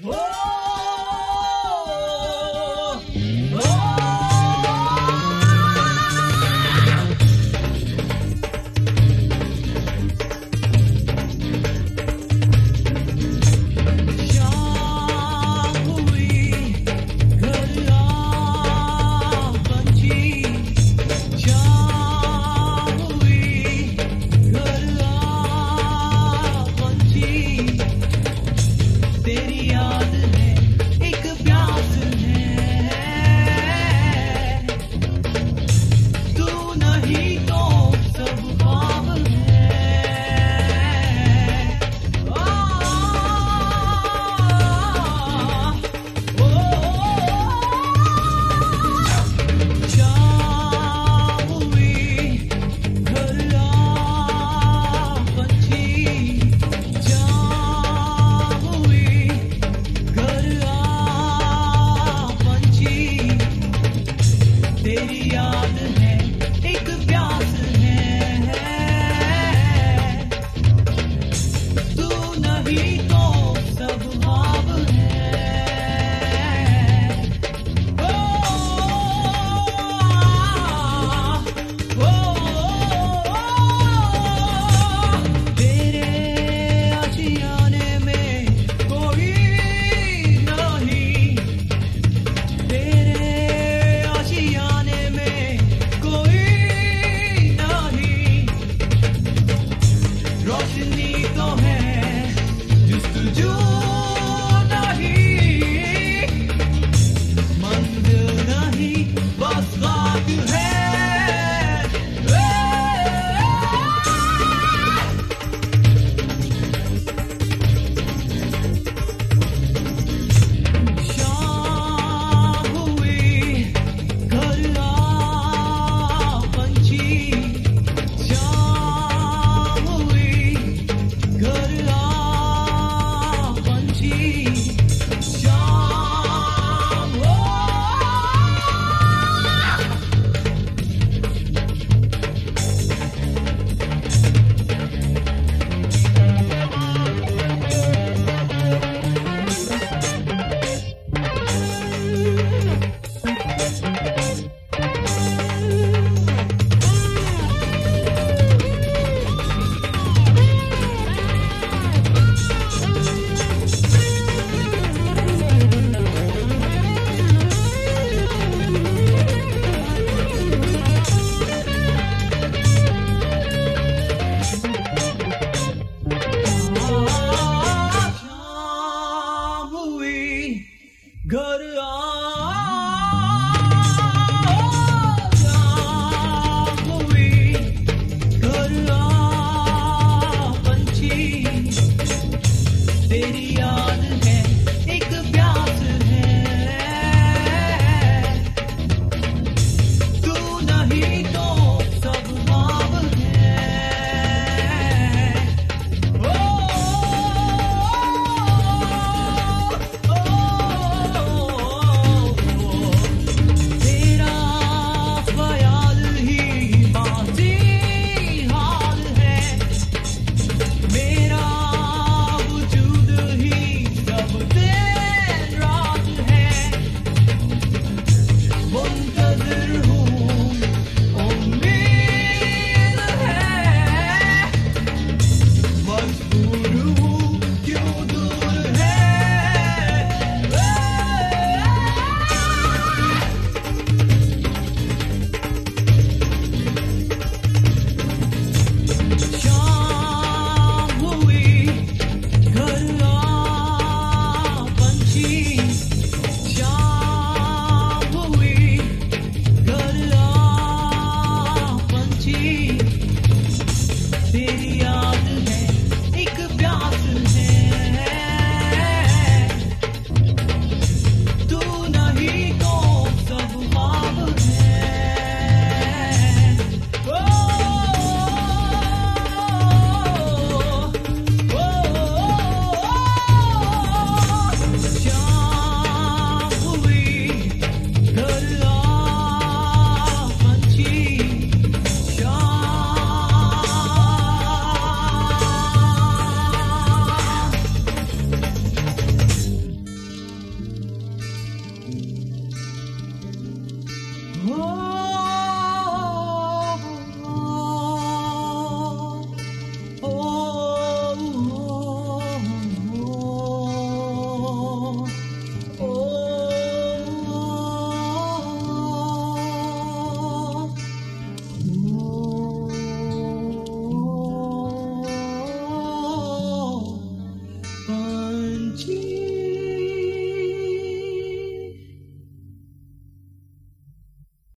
روشنی جی